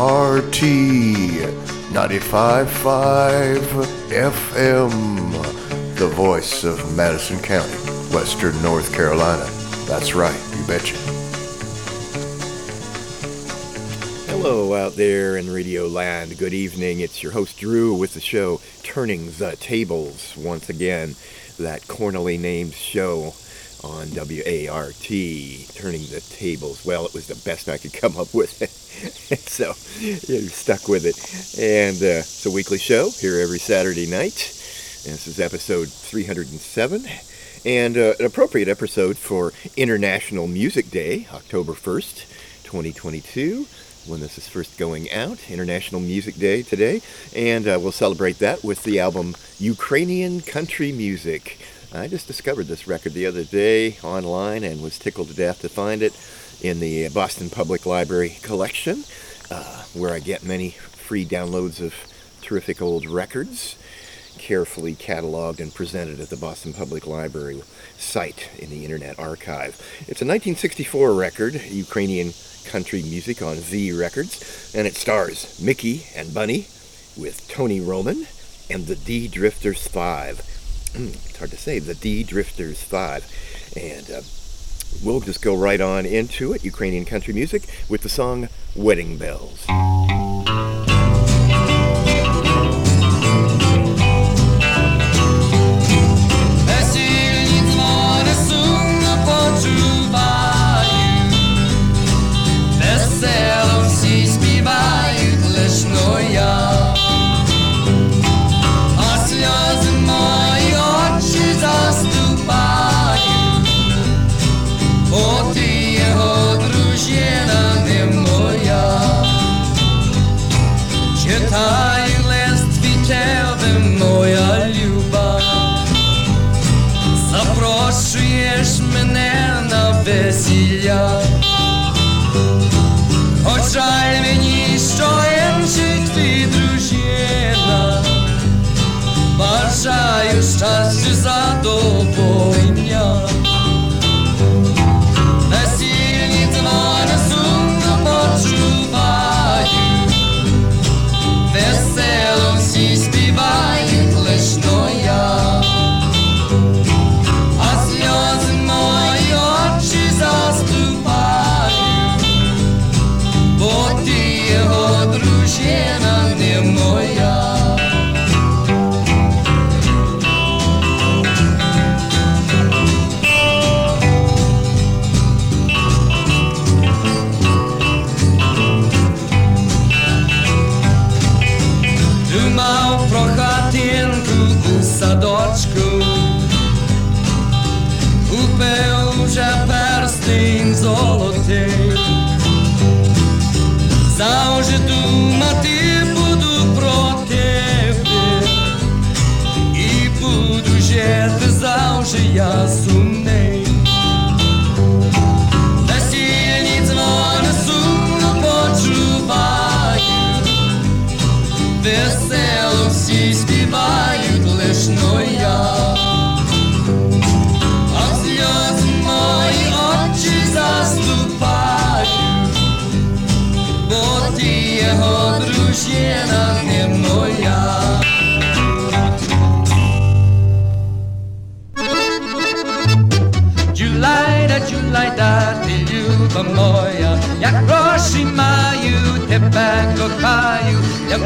WART 95.5 FM, the voice of Madison County, Western North Carolina. That's right, you betcha. Hello, out there in Radio Land. Good evening. It's your host Drew with the show Turning the Tables once again. That cornily named show on WART, Turning the Tables. Well, it was the best I could come up with. so you're stuck with it. And uh, it's a weekly show here every Saturday night. And this is episode 307. And uh, an appropriate episode for International Music Day, October 1st, 2022 when this is first going out, International Music Day today, and uh, we'll celebrate that with the album Ukrainian Country Music. I just discovered this record the other day online and was tickled to death to find it in the Boston Public Library collection, uh, where I get many free downloads of terrific old records, carefully cataloged and presented at the Boston Public Library site in the Internet Archive. It's a 1964 record, Ukrainian country music on Z Records, and it stars Mickey and Bunny with Tony Roman and the D Drifters 5. it's hard to say, the D Drifters 5. And uh, we'll just go right on into it, Ukrainian country music, with the song Wedding Bells. весілля.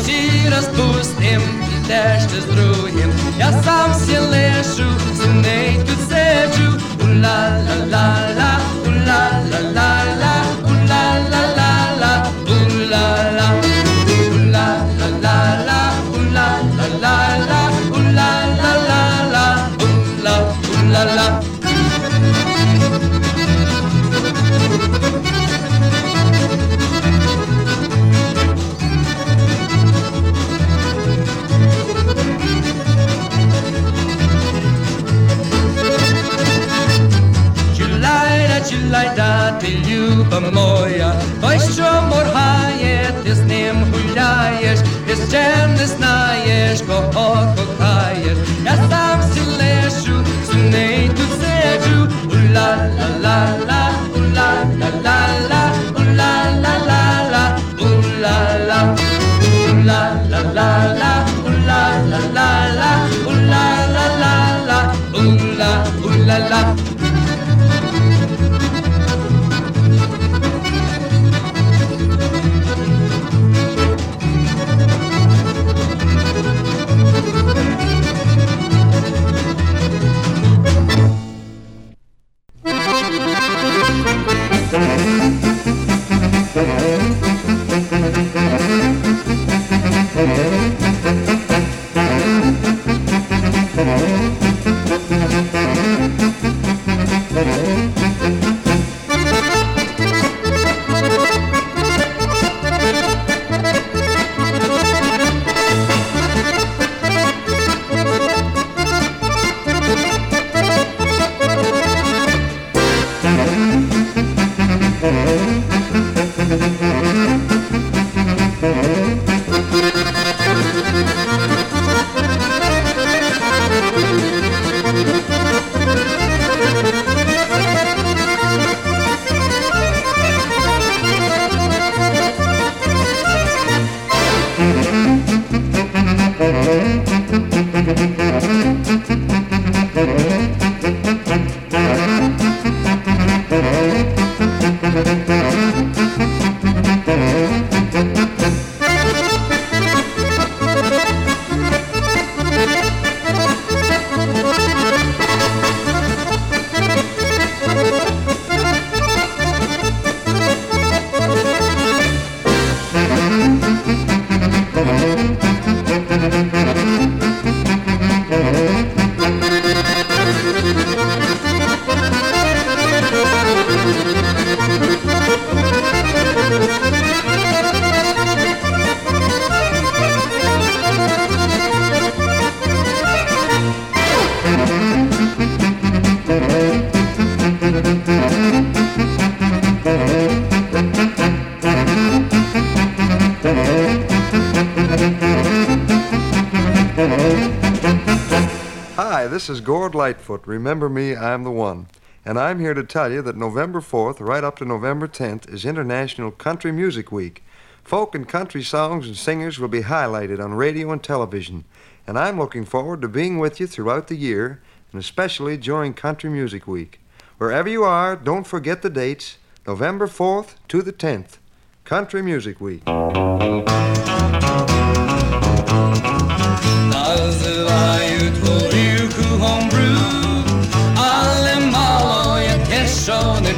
Всі розпустим, підеш ти з другим, я сам сі лишу, синей тут сиджу, ула-ла-ла-ла, fresco, ojo. Mm-hmm. Remember me, I'm the one. And I'm here to tell you that November 4th, right up to November 10th, is International Country Music Week. Folk and country songs and singers will be highlighted on radio and television. And I'm looking forward to being with you throughout the year, and especially during Country Music Week. Wherever you are, don't forget the dates November 4th to the 10th. Country Music Week.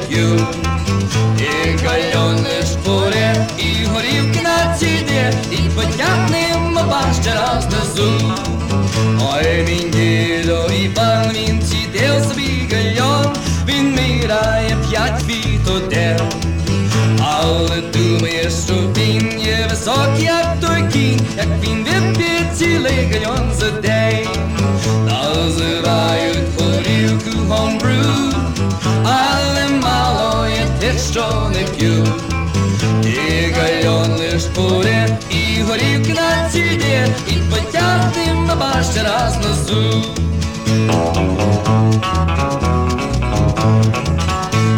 You И галеные шпоре И горівки на ціде І потягнемо вас ще раз внизу Ой, він дідо і пан він сидів собі гальон Він мирає п'ять фіт один Але думає, що він є високий, як той кінь Як він вип'є цілий гальон за день. Називають горівку але не п'ють. І гальон лиш буде, і горівки на ціді, і потягнем баба ще раз носу.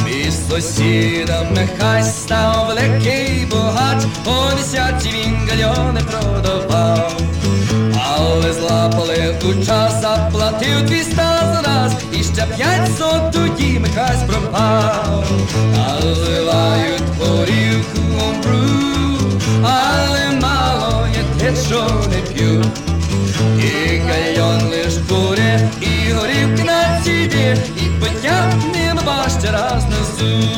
Між сусідами хай став великий богач, по десятці він гальони продавав. Але злапали у час, заплатив двіста за раз, і ще п'ятсот тоді Михась пропав, наливають горівку омбру, але мало є те, що не п'ють. І гальон лиш буде, і горівки на ціді, і потягнемо вас ще раз несу.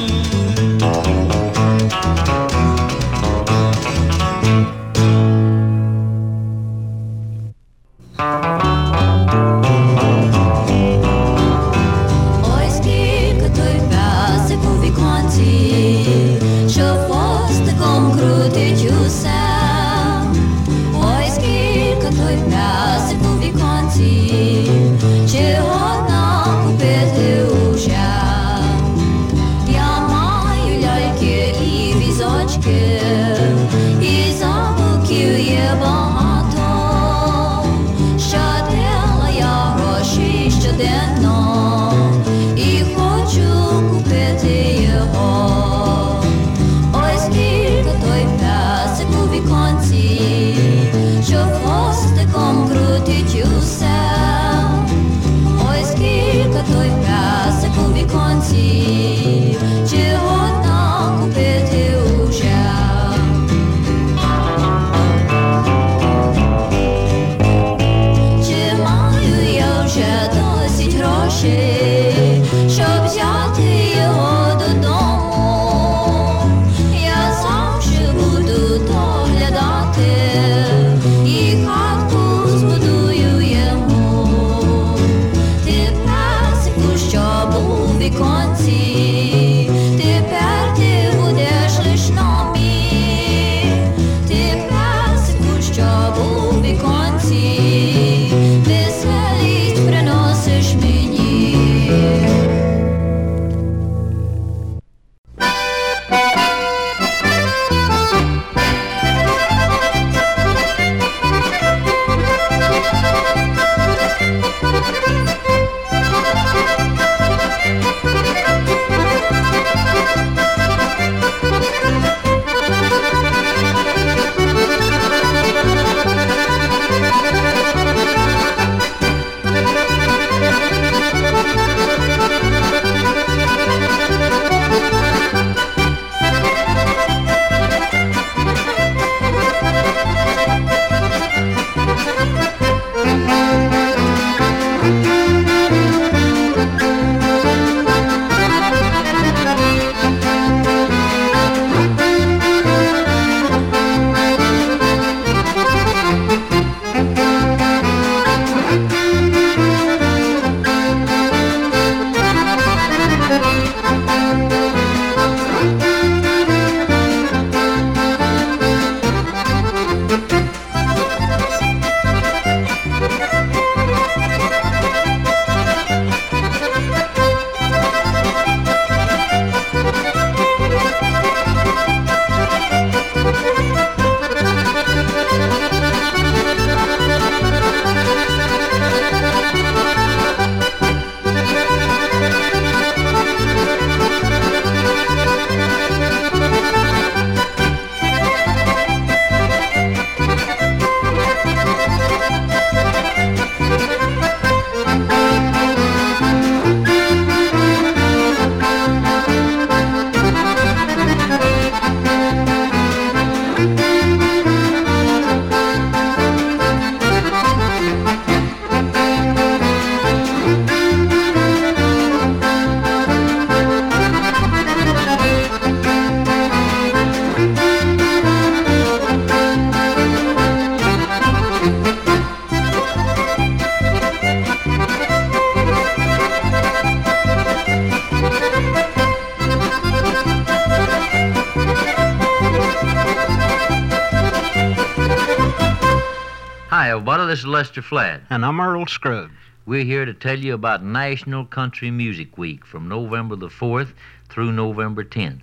This is Lester Flatt. And I'm Earl Scruggs. We're here to tell you about National Country Music Week from November the 4th through November 10th.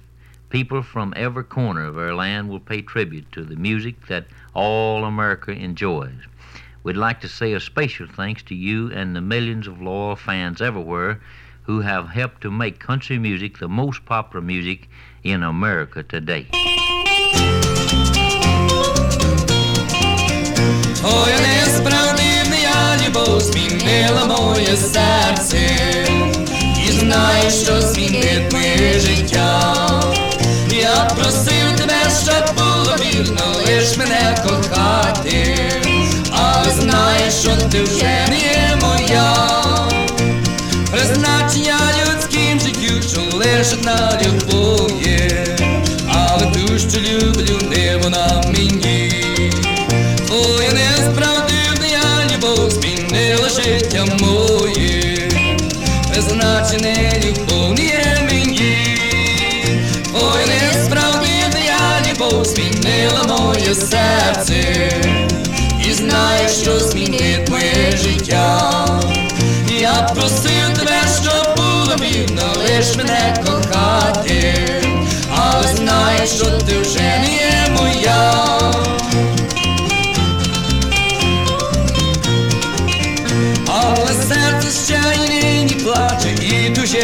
People from every corner of our land will pay tribute to the music that all America enjoys. We'd like to say a special thanks to you and the millions of loyal fans everywhere who have helped to make country music the most popular music in America today. Твоя несправдивна любов змінила моє серце, і знаю, що змінить моє життя. Я просив тебе, щоб було вірно, лиш мене кохати, але знаєш, що ти вже не є моя. Призначення людським життю, що лиш одна любов є, але ту, що люблю, не вона мені. Твоя змінила моє серце, і знаю, що змінить моє життя. Я просив тебе, щоб було вірно, лиш мене кохати, але знаю, що ти вже не є моя.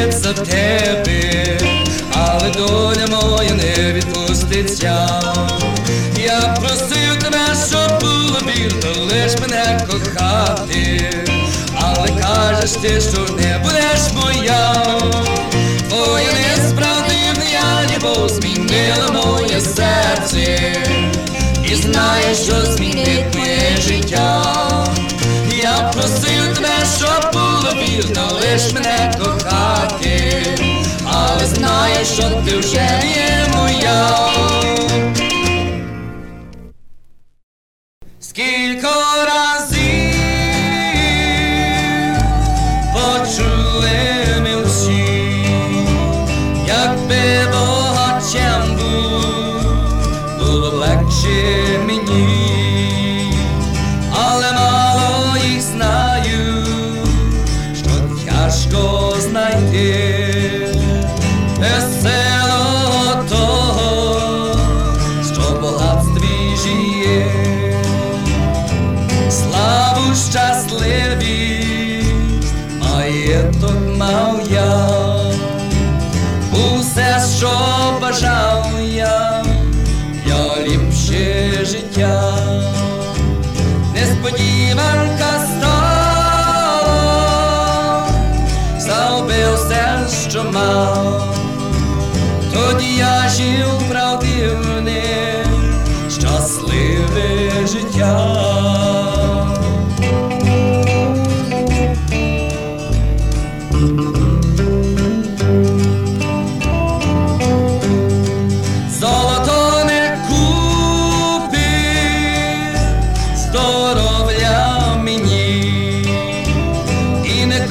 Тужить за тебе, але доля моя не відпуститься. Я просив тебе, щоб було вірно, лиш мене кохати, але кажеш ти, що не будеш моя. Твоя несправдивна любов змінила моє серце, і знаєш, що змінить моє життя. Я просив тебе, щоб було вірно, лиш мене кохати, але знаю, що ти вже є моя.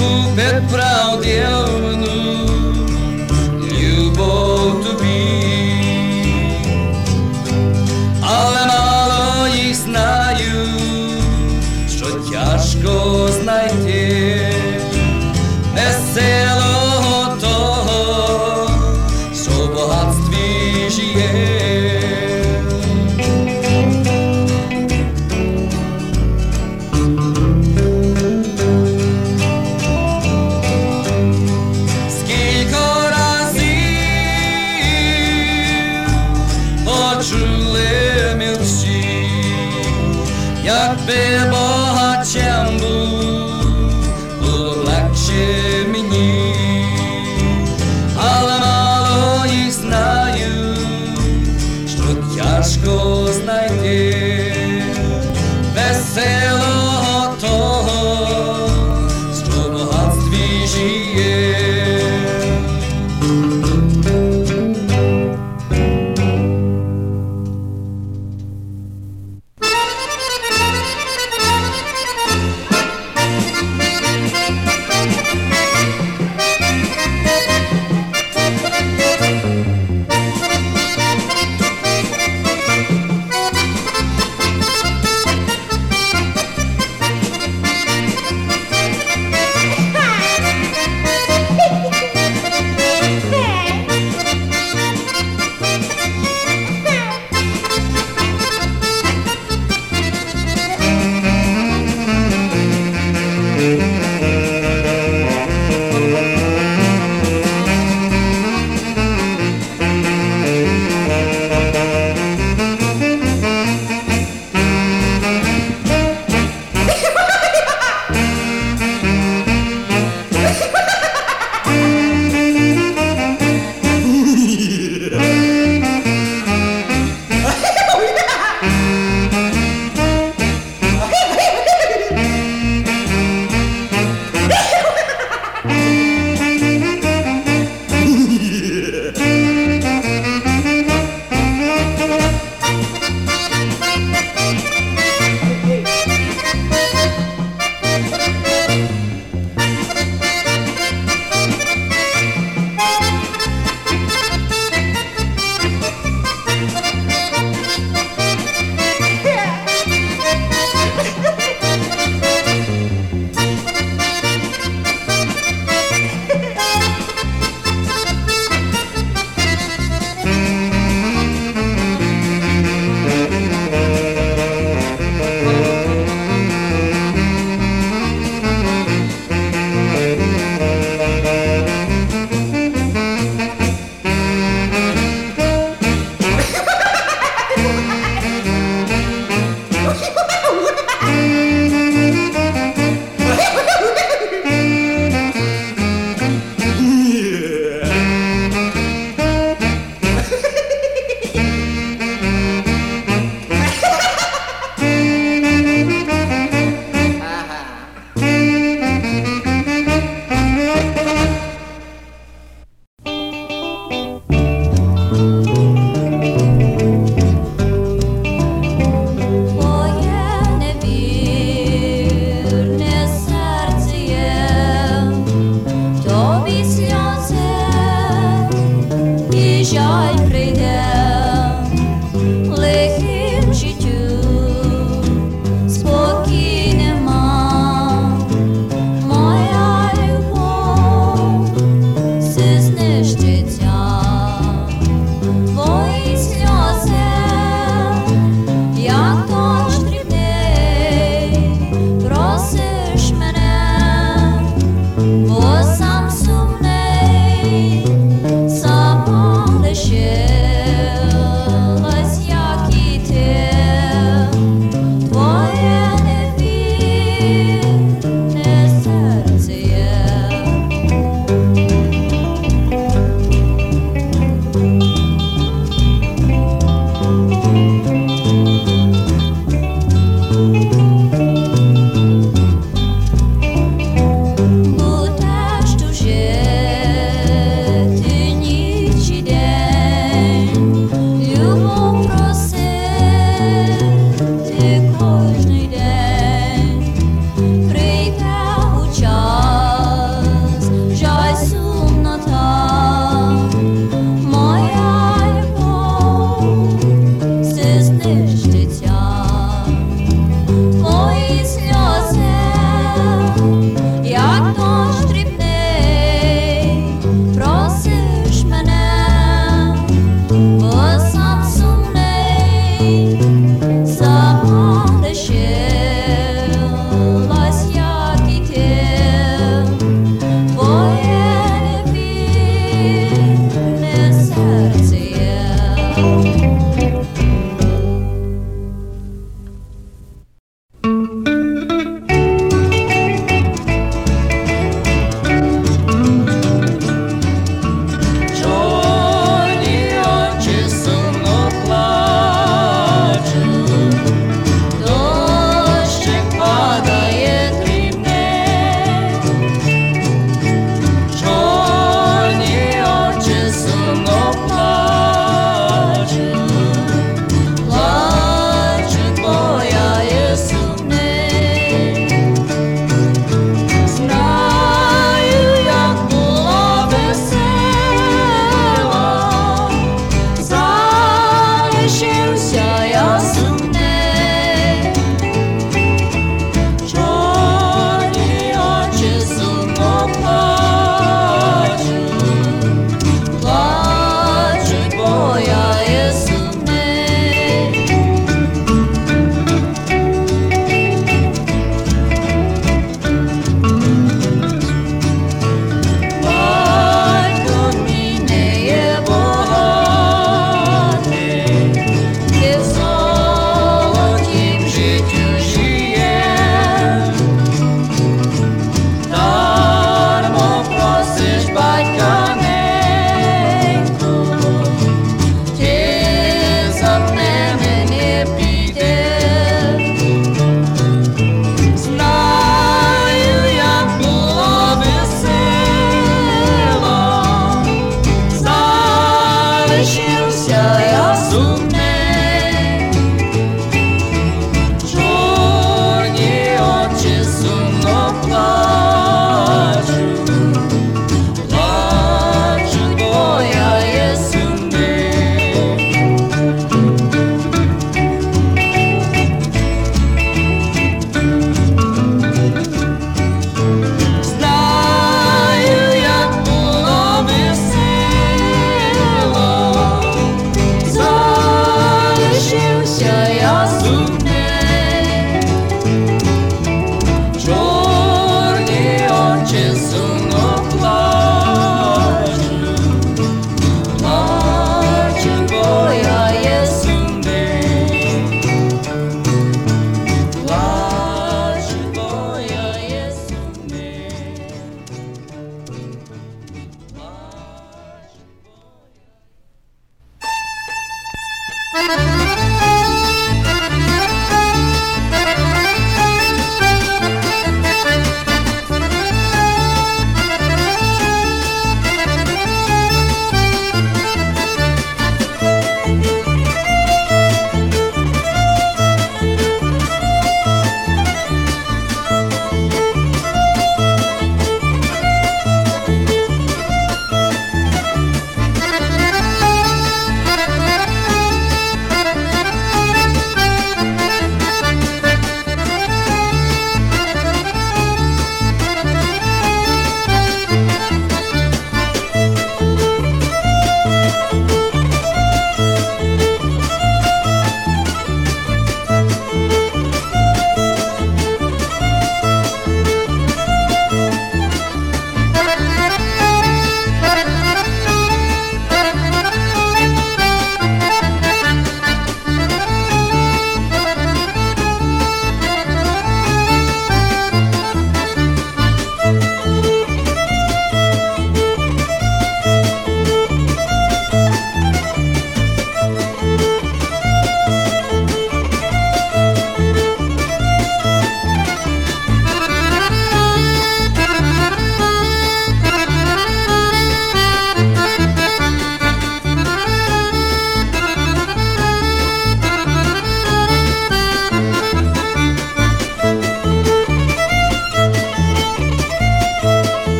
Gube praudėjau nu.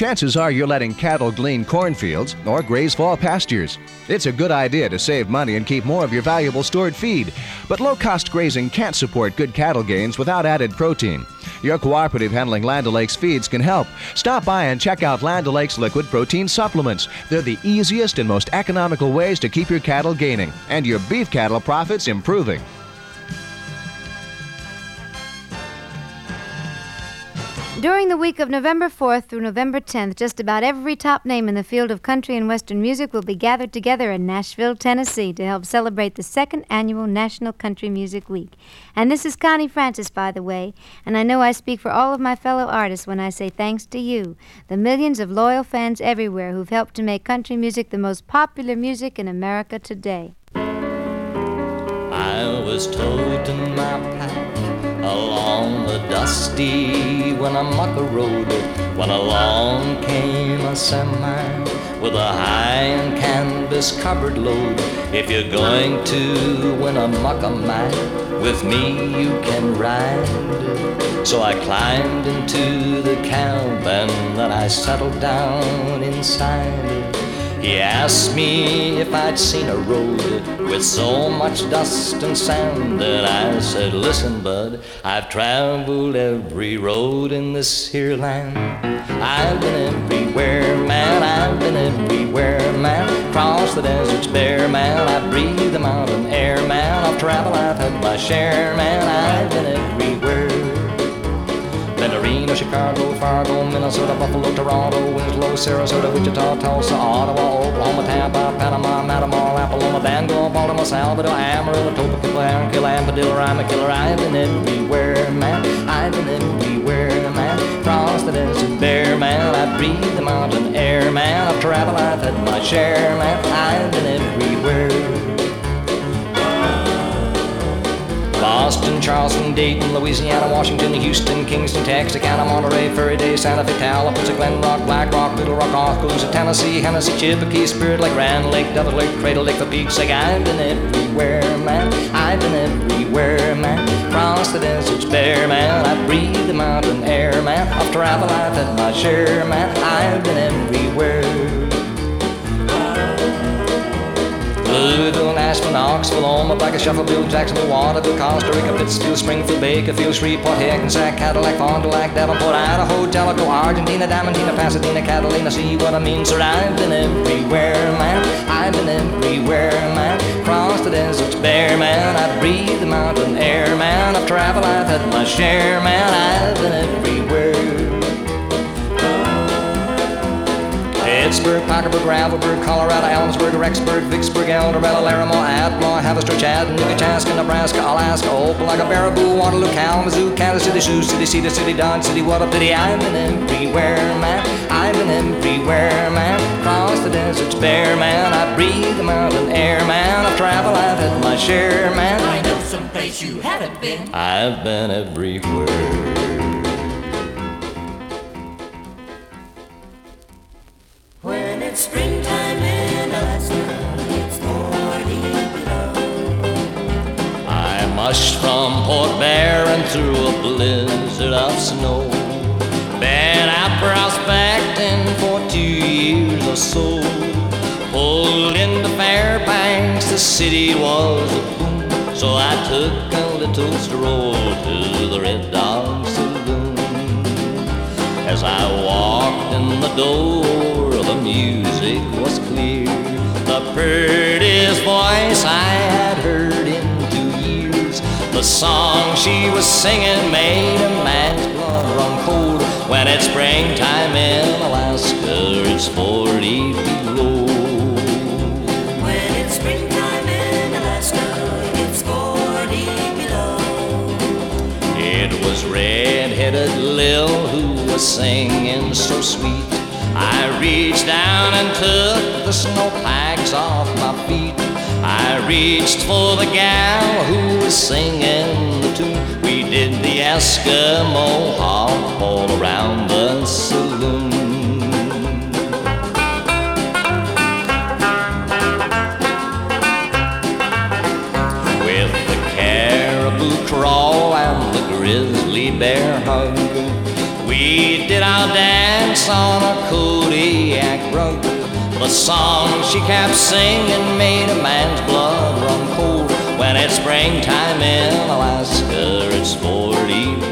Chances are you're letting cattle glean cornfields or graze fall pastures. It's a good idea to save money and keep more of your valuable stored feed, but low cost grazing can't support good cattle gains without added protein. Your cooperative handling Land O'Lakes feeds can help. Stop by and check out Land O'Lakes liquid protein supplements. They're the easiest and most economical ways to keep your cattle gaining and your beef cattle profits improving. During the week of November 4th through November 10th, just about every top name in the field of country and western music will be gathered together in Nashville, Tennessee to help celebrate the second annual National Country Music Week. And this is Connie Francis, by the way, and I know I speak for all of my fellow artists when I say thanks to you, the millions of loyal fans everywhere who've helped to make country music the most popular music in America today. I was toting my pack along the dusty Winnemucca Road when along came a semi with a high and canvas covered load. If you're going to Winnemucca, man, with me you can ride. So I climbed into the cab and then I settled down inside. He asked me if I'd seen a road with so much dust and sand, and I said, Listen, bud, I've traveled every road in this here land. I've been everywhere, man, I've been everywhere, man. Cross the deserts bare, man, I breathe the mountain air, man. I've traveled, I've had my share, man, I've been everywhere. Chicago, Fargo, Minnesota, Buffalo, Toronto, Winslow, Sarasota, Wichita, Tulsa, Ottawa, Oklahoma, Tampa, Panama, Matamor, Apollonia, Bangor, Baltimore, Salvador, Amarillo, Topeka, Aaron, Armadillo, I'm a killer. I've been everywhere, man. I've been everywhere, man. Cross the desert bare, man. I breathe the mountain air, man. I've traveled, I've had my share, man. I've been everywhere. Boston, Charleston, Dayton, Louisiana, Washington, Houston, Kingston, Texarkana, Monterey, Furry Day, Santa Fe, Tallapoosa, Glen Rock, Black Rock, Little Rock, Oskaloosa, Tennessee, Hennessy, Chippewa, Spirit Lake, Grand Lake, Devil Lake, Cradle Lake, the Peaks Lake. I've been everywhere, man. I've been everywhere, man. Cross the deserts bare, man. I breathe the mountain air, man. I've traveled, I've had my share, man. I've been everywhere. Louisville, Nashville, Knoxville, Omaha, Shuffleville, Jacksonville, Waterville, Costa Rica, Pittsfield, Springfield, Bakerfield, Shreveport, Hackensack, Cadillac, Fond du Lac, Davenport, Idaho, Jellicoe, Argentina, Diamantina, Pasadena, Catalina, see what I mean, sir, I've been everywhere, man, I've been everywhere, man, crossed the deserts bare, man, I breathe the mountain air, man, I've traveled, I've had my share, man, I've been everywhere. Pittsburgh, Parkersburg, Gravelburg, Colorado, Ellensburg, Rexburg, Vicksburg, Eldorado, Laramie, Atmore, Haverstraw, Chattanooga, Chaska, Nebraska, Alaska, Opelika, Baraboo, Waterloo, Kalamazoo, Kansas City, Sioux City, Cedar City, Dodge City, what a pity. I've been everywhere, man. I've been everywhere, man. Across the deserts bare, man. I breathe the mountain air, man. I've traveled, I've had my share, man. I know some place you haven't been. I've been everywhere. I mushed from Port Barron through a blizzard of snow. Been out prospecting for two years or so. Pulled into Fairbanks, the city was a boom. So I took a little stroll to the Red Dog Saloon. As I walked in the door, the music was clear. The prettiest voice I had heard in. The song she was singing made a man's blood run cold. When it's springtime in Alaska, it's 40 below. When it's springtime in Alaska, it's 40 below. It was red-headed Lil who was singing so sweet. I reached down and took the snowpacks off my feet. I reached for the gal who was singing the tune. We did the Eskimo hop all around the saloon. with the caribou crawl and the grizzly bear hug. We did our dance on a Kodiak rug. The song she kept singing made a man's blood run cold. When it's springtime in Alaska, it's 40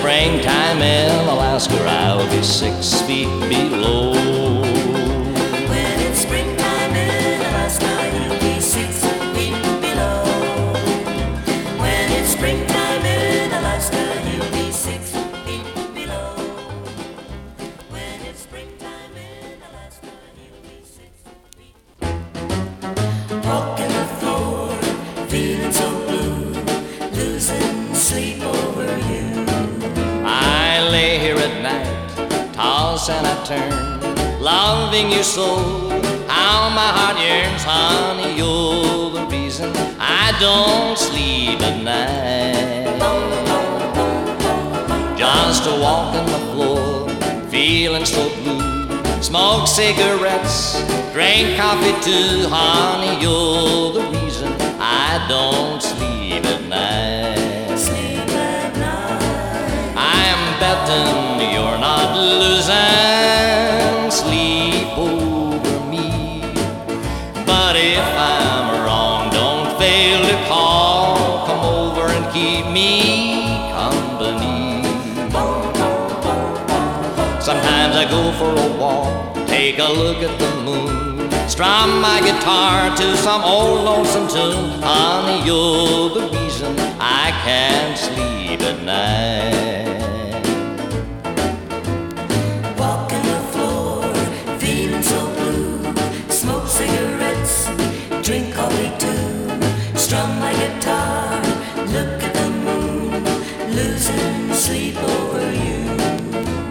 springtime in Alaska, I'll be six feet below. Turn, loving you so. How my heart yearns, honey, you're the reason I don't sleep at night. Just a walk on the floor, feeling so blue. Smoke cigarettes, drink coffee too, honey, you're the reason for a walk, take a look at the moon. Strum my guitar to some old lonesome tune. Honey, you're the reason I can't sleep at night.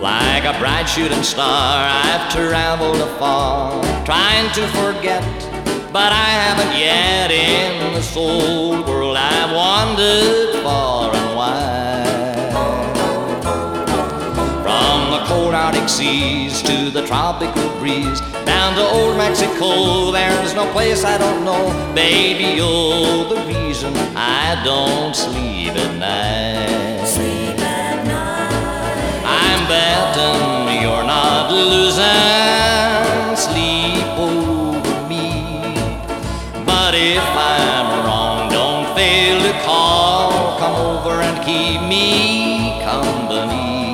Like a bright shooting star, I've traveled afar, trying to forget, but I haven't yet. In this old world, I've wandered far and wide. From the cold Arctic seas to the tropical breeze, down to old Mexico, there's no place I don't know. Baby, you're the reason I don't sleep at night betting you're not losing sleep over me. But if I'm wrong, don't fail to call. Come over and keep me company.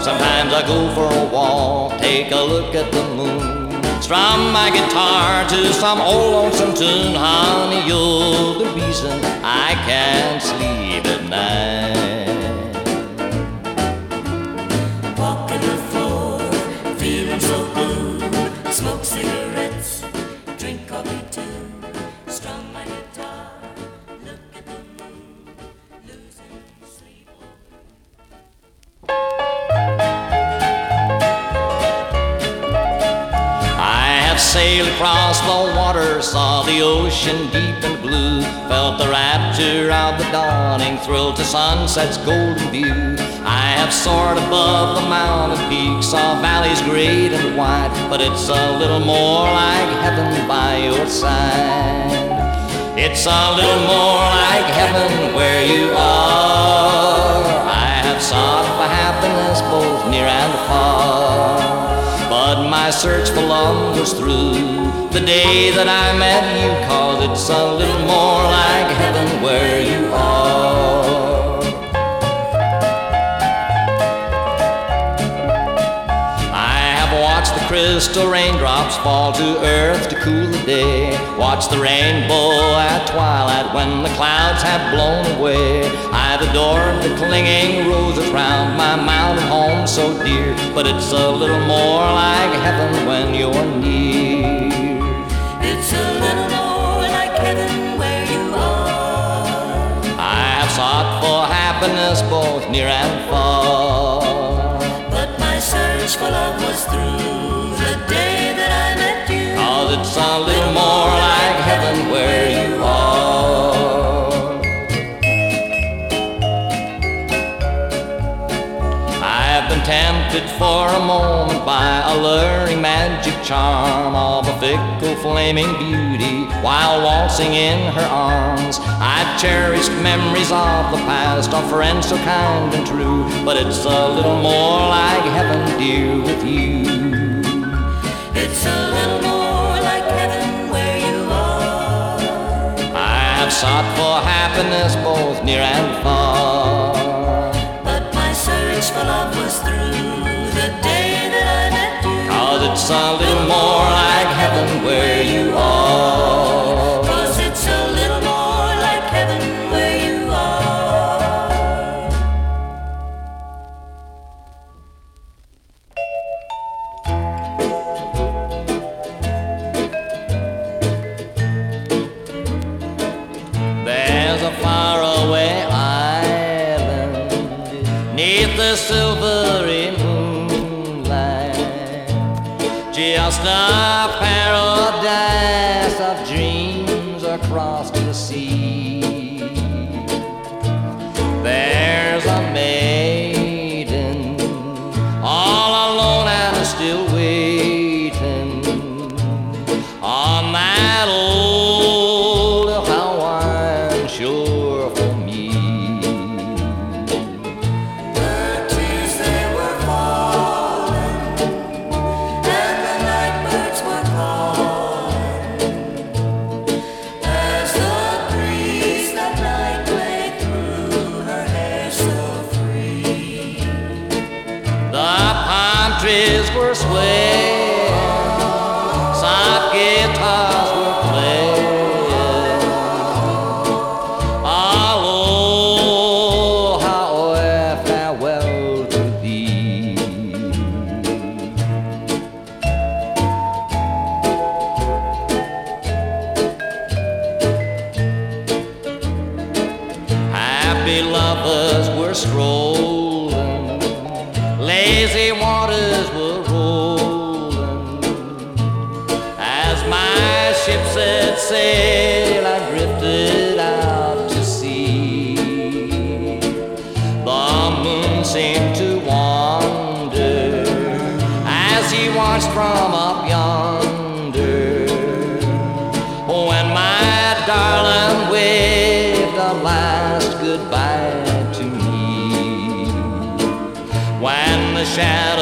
Sometimes I go for a walk, take a look at the moon. From my guitar to some old lonesome tune, honey. You're the reason I can't sleep at night. Ocean deep and blue, felt the rapture of the dawning, thrilled to sunset's golden view. I have soared above the mountain peaks, saw valleys great and wide, but it's a little more like heaven by your side. It's a little more like heaven where you are. I have sought for happiness both near and far. But my search for love was through the day that I met you. Cause it's a little more like heaven where you are. I have watched the crystal raindrops fall to earth to cool the day. Watched the rainbow at twilight when the clouds have blown away. I've adored the clinging roses round my mountain home so dear. But it's a little more like heaven when you're near. It's a little more like heaven where you are. I have sought for happiness both near and far. But my search for love was through the day that I met you. Cause it's a little more like heaven where you are. Tempted for a moment by alluring magic charm of a fickle flaming beauty while waltzing in her arms. I've cherished memories of the past of friends so kind and true, but it's a little more like heaven, dear, with you. It's a little more like heaven where you are. I have sought for happiness both near and far. But my search for love was through it's a little more like heaven where you are. When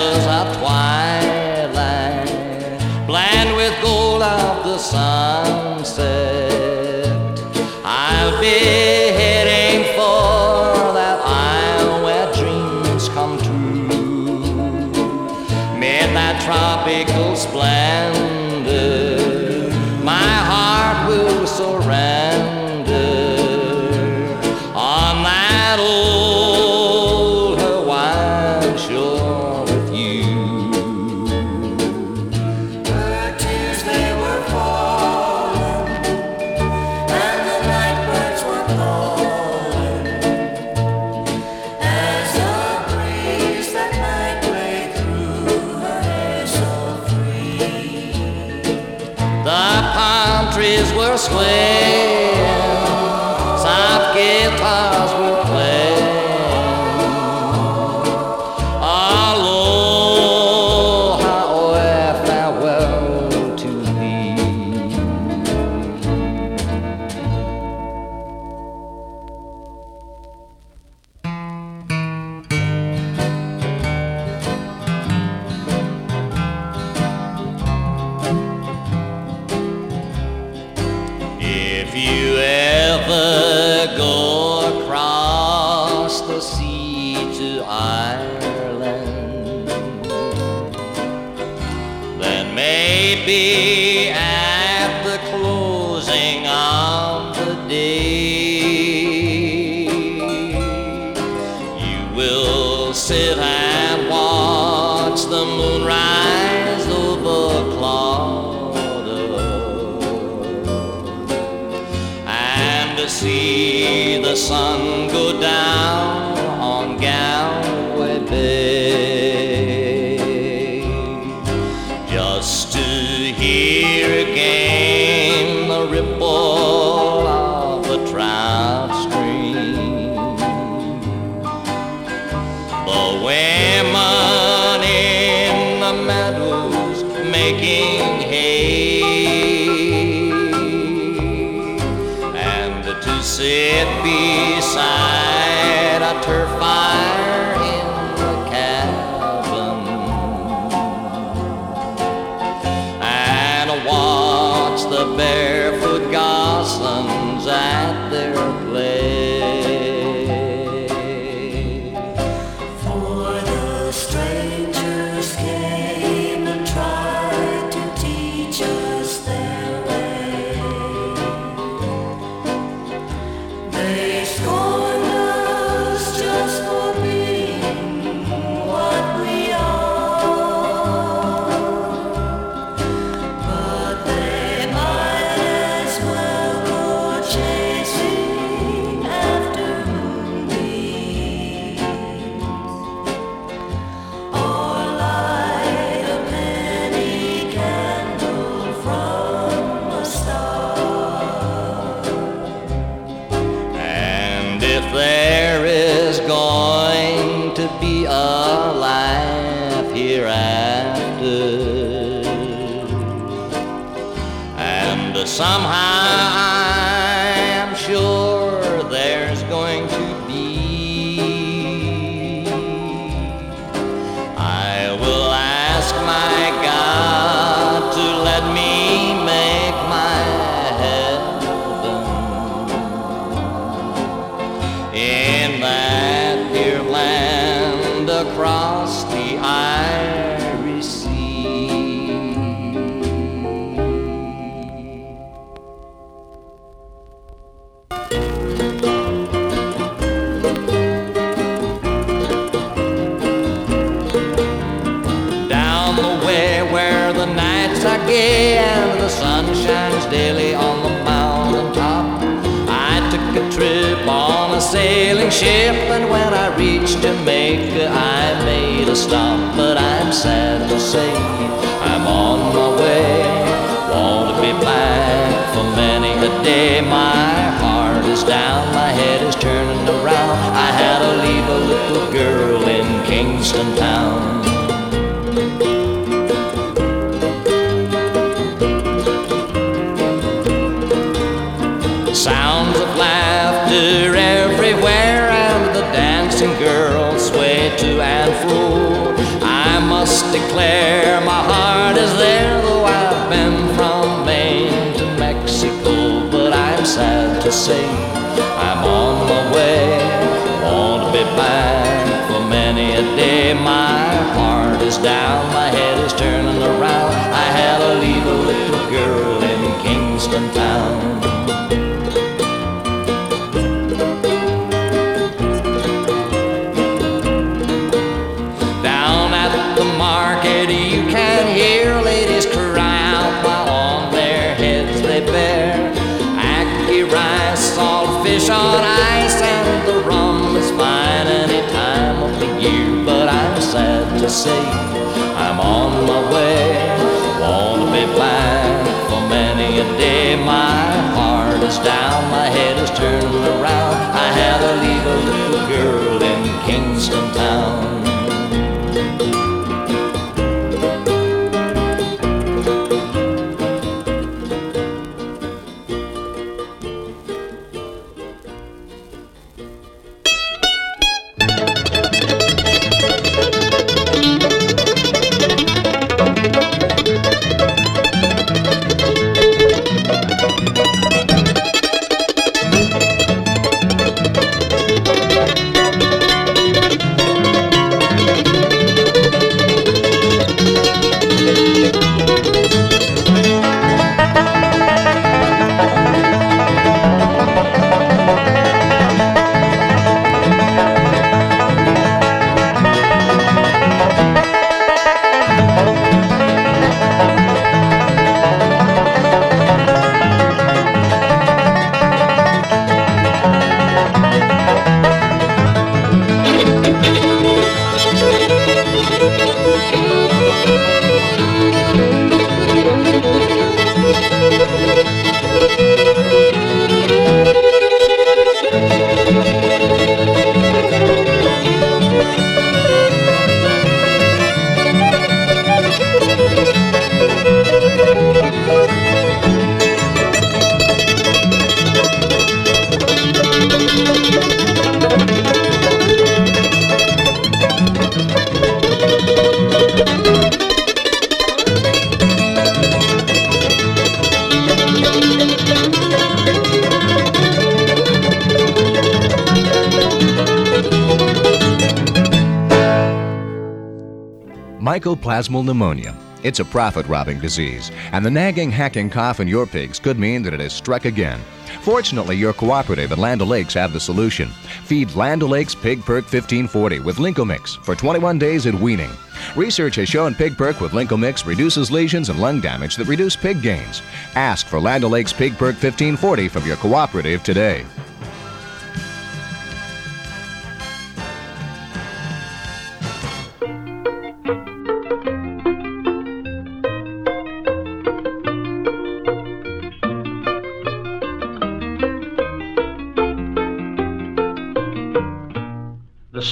mycoplasmal pneumonia. It's a profit robbing disease, and the nagging, hacking cough in your pigs could mean that it has struck again. Fortunately, your cooperative and Land O'Lakes have the solution. Feed Land O'Lakes Pig Perk 1540 with Lincomix for 21 days at weaning. Research has shown Pig Perk with Lincomix reduces lesions and lung damage that reduce pig gains. Ask for Land O'Lakes Pig Perk 1540 from your cooperative today.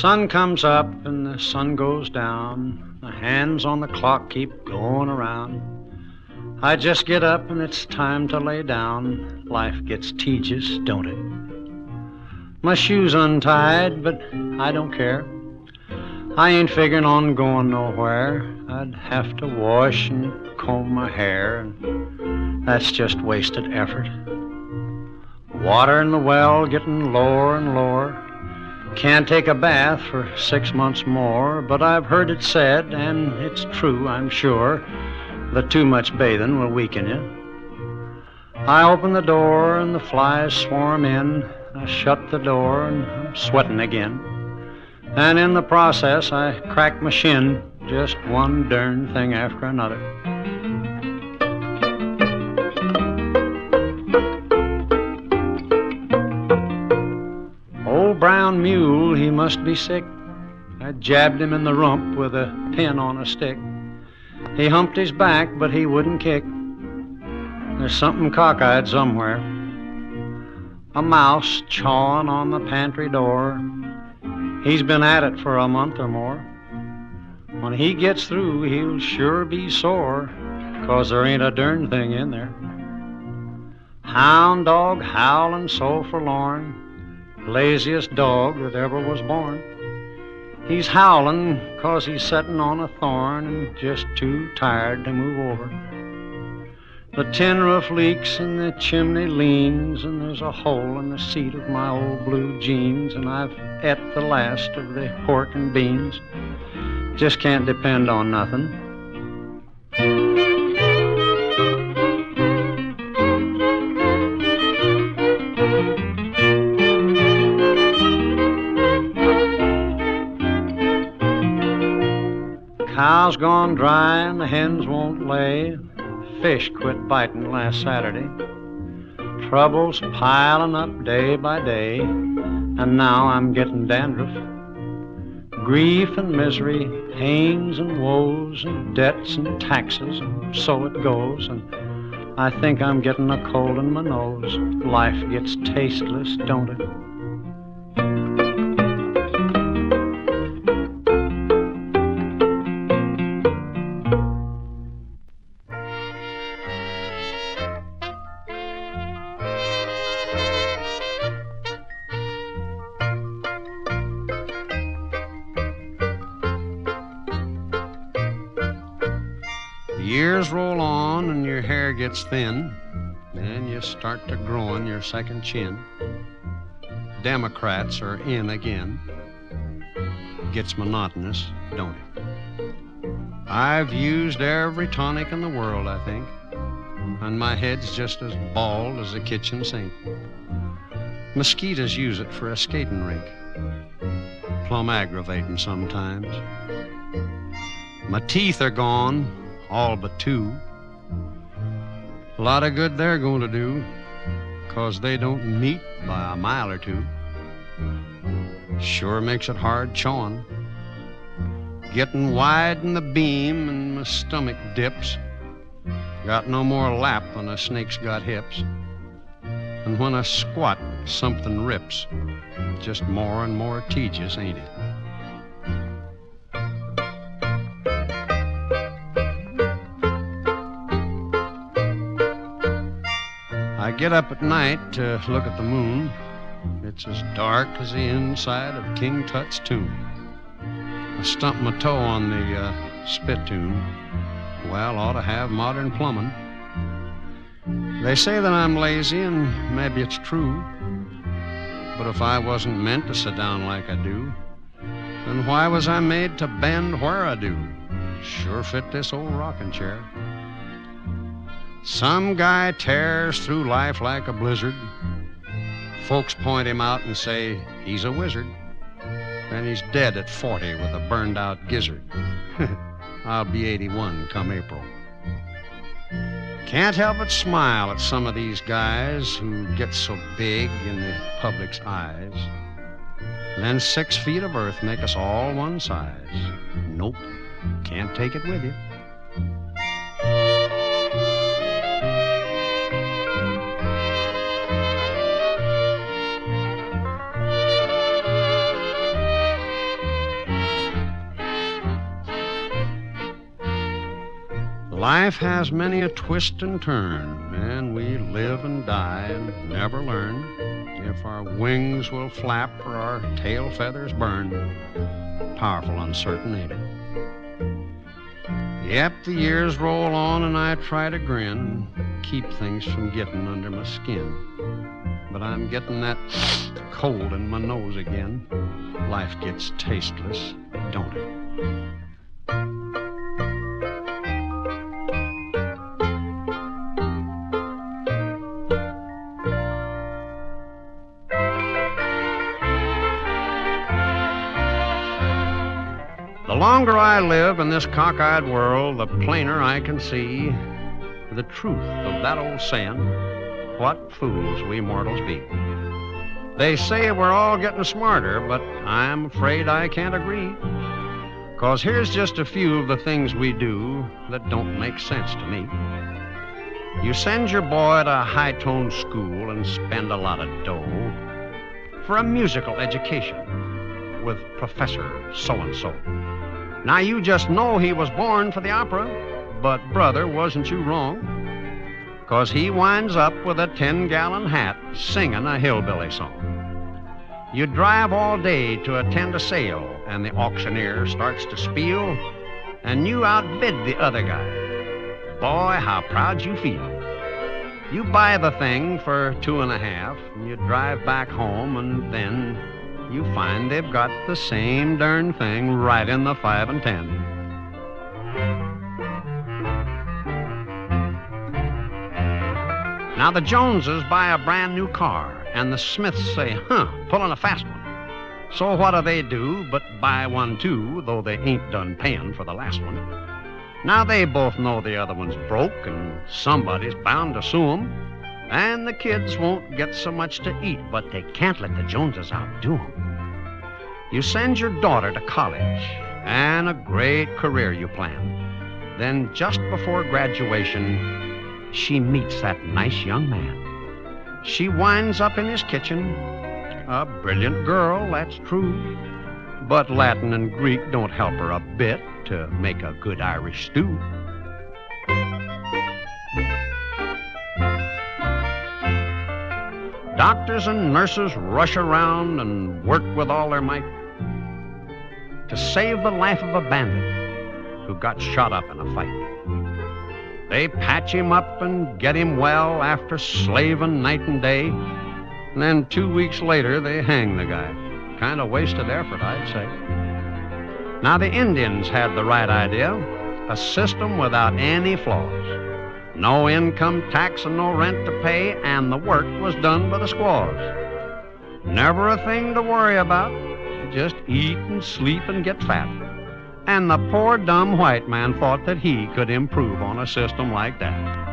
Sun comes up and the sun goes down. The hands on the clock keep going around. I just get up and it's time to lay down. Life gets tedious, don't it? My shoes untied, but I don't care. I ain't figuring on going nowhere. I'd have to wash and comb my hair, and that's just wasted effort. Water in the well getting lower and lower. Can't take a bath for six months more, but I've heard it said, and it's true, I'm sure, that too much bathing will weaken you. I open the door and the flies swarm in. I shut the door and I'm sweating again. And in the process, I crack my shin, just one darn thing after another. Brown mule, he must be sick. I jabbed him in the rump with a pin on a stick. He humped his back, but he wouldn't kick. There's something cockeyed somewhere. A mouse chawing on the pantry door. He's been at it for a month or more. When he gets through, he'll sure be sore, 'cause there ain't a darn thing in there. Hound dog howling so forlorn, laziest dog that ever was born. He's howling 'cause he's setting on a thorn and just too tired to move over. The tin roof leaks and the chimney leans, and there's a hole in the seat of my old blue jeans, and I've et the last of the pork and beans. Just can't depend on nothing. Cow's gone dry and the hens won't lay. Fish quit biting last Saturday. Troubles piling up day by day, and now I'm getting dandruff. Grief and misery, pains and woes, and debts and taxes, and so it goes. And I think I'm getting a cold in my nose. Life gets tasteless, don't it? Thin, and you start to grow on your second chin. Democrats are in again. Gets monotonous, don't it? I've used every tonic in the world, I think, and my head's just as bald as a kitchen sink. Mosquitoes use it for a skating rink. Plumb aggravating sometimes. My teeth are gone, all but two. A lot of good they're going to do, 'cause they don't meet by a mile or two. Sure makes it hard chawing. Getting wide in the beam and my stomach dips. Got no more lap than a snake's got hips. And when I squat, something rips. Just more and more tedious, ain't it? I get up at night to look at the moon. It's as dark as the inside of King Tut's tomb. I stump my toe on the uh, spittoon. Well, ought to have modern plumbing. They say that I'm lazy, and maybe it's true. But if I wasn't meant to sit down like I do, then why was I made to bend where I do? Sure fit this old rocking chair. Some guy tears through life like a blizzard. Folks point him out and say he's a wizard. Then he's dead at 40 with a burned out gizzard. I'll be 81 come April. Can't help but smile at some of these guys who get so big in the public's eyes. Then six feet of earth make us all one size. Nope, can't take it with you. Life has many a twist and turn, and we live and die and never learn if our wings will flap or our tail feathers burn. Powerful uncertain, ain't it? Yep, the years roll on and I try to grin, keep things from getting under my skin. But I'm getting that cold in my nose again. Life gets tasteless, don't it? The longer I live in this cockeyed world, the plainer I can see the truth of that old saying what fools we mortals be. They say we're all getting smarter, but I'm afraid I can't agree. Cause here's just a few of the things we do that don't make sense to me. You send your boy to a high toned school and spend a lot of dough for a musical education with Professor so and so. Now you just know he was born for the opera, but brother, wasn't you wrong? 'Cause he winds up with a 10 gallon hat singing a hillbilly song. You drive all day to attend a sale, and the auctioneer starts to spiel, and you outbid the other guy. Boy, how proud you feel. You buy the thing for two and a half, and you drive back home, and then you find they've got the same darn thing right in the five and ten. Now the Joneses buy a brand new car, and the Smiths say, huh, pulling a fast one. So what do they do but buy one too, though they ain't done paying for the last one? Now they both know the other one's broke, and somebody's bound to sue 'em. And the kids won't get so much to eat, but they can't let the Joneses outdo 'em. You send your daughter to college, and a great career you plan. Then just before graduation, she meets that nice young man. She winds up in his kitchen, a brilliant girl, that's true. But Latin and Greek don't help her a bit to make a good Irish stew. Doctors and nurses rush around and work with all their might to save the life of a bandit who got shot up in a fight. They patch him up and get him well after slaving night and day. And then two weeks later, they hang the guy. Kind of wasted effort, I'd say. Now, the Indians had the right idea a system without any flaws. No income tax and no rent to pay, and the work was done by the squaws. Never a thing to worry about. Just eat and sleep and get fat. And the poor dumb white man thought that he could improve on a system like that.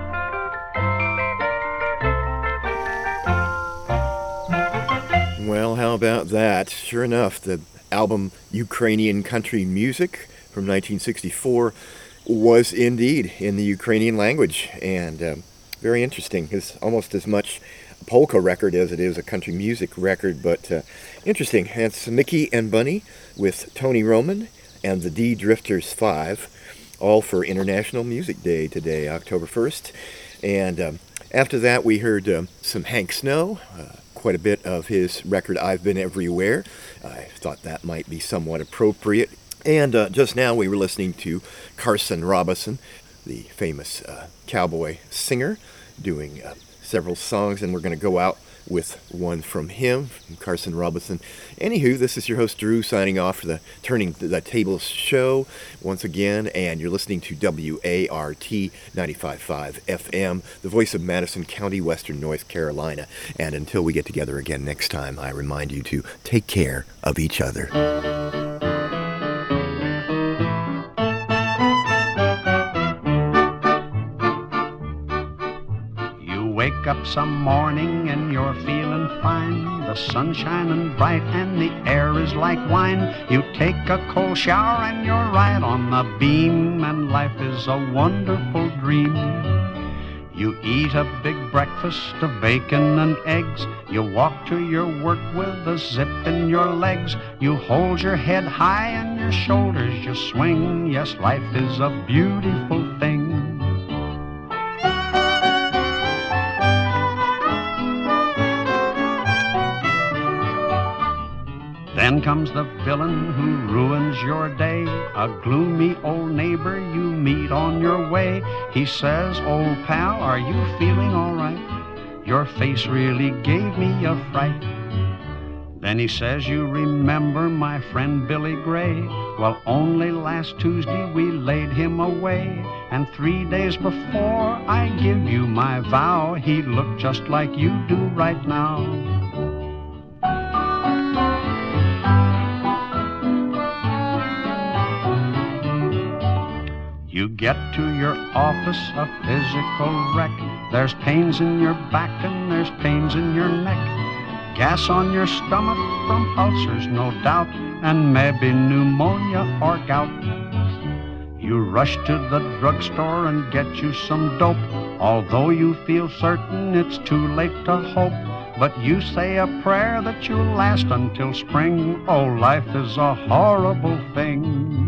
Well, how about that? Sure enough, the album Ukrainian Country Music from 1964 was indeed in the Ukrainian language, and um, very interesting. It's almost as much a polka record as it is a country music record, but uh, interesting. It's Mickey and Bunny with Tony Roman and the D Drifters 5, all for International Music Day today, October 1st. And um, after that, we heard um, some Hank Snow, uh, quite a bit of his record I've Been Everywhere. I thought that might be somewhat appropriate and uh, just now we were listening to Carson Robinson, the famous uh, cowboy singer, doing uh, several songs, and we're going to go out with one from him, from Carson Robinson. Anywho, this is your host Drew signing off for the Turning the Tables show once again, and you're listening to WART 95.5 FM, the voice of Madison County, Western North Carolina. And until we get together again next time, I remind you to take care of each other. Wake up some morning and you're feeling fine. The sun's shining bright and the air is like wine. You take a cold shower and you're right on the beam, and life is a wonderful dream. You eat a big breakfast of bacon and eggs. You walk to your work with a zip in your legs. You hold your head high and your shoulders you swing. Yes, life is a beautiful thing. Then comes the villain who ruins your day, a gloomy old neighbor you meet on your way. He says, Old pal, are you feeling all right? Your face really gave me a fright. Then he says, You remember my friend Billy Gray? Well, only last Tuesday we laid him away. And three days before I give you my vow, he looked just like you do right now. You get to your office a physical wreck. There's pains in your back and there's pains in your neck. Gas on your stomach from ulcers, no doubt, and maybe pneumonia or gout. You rush to the drugstore and get you some dope, although you feel certain it's too late to hope. But you say a prayer that you'll last until spring. Oh, life is a horrible thing.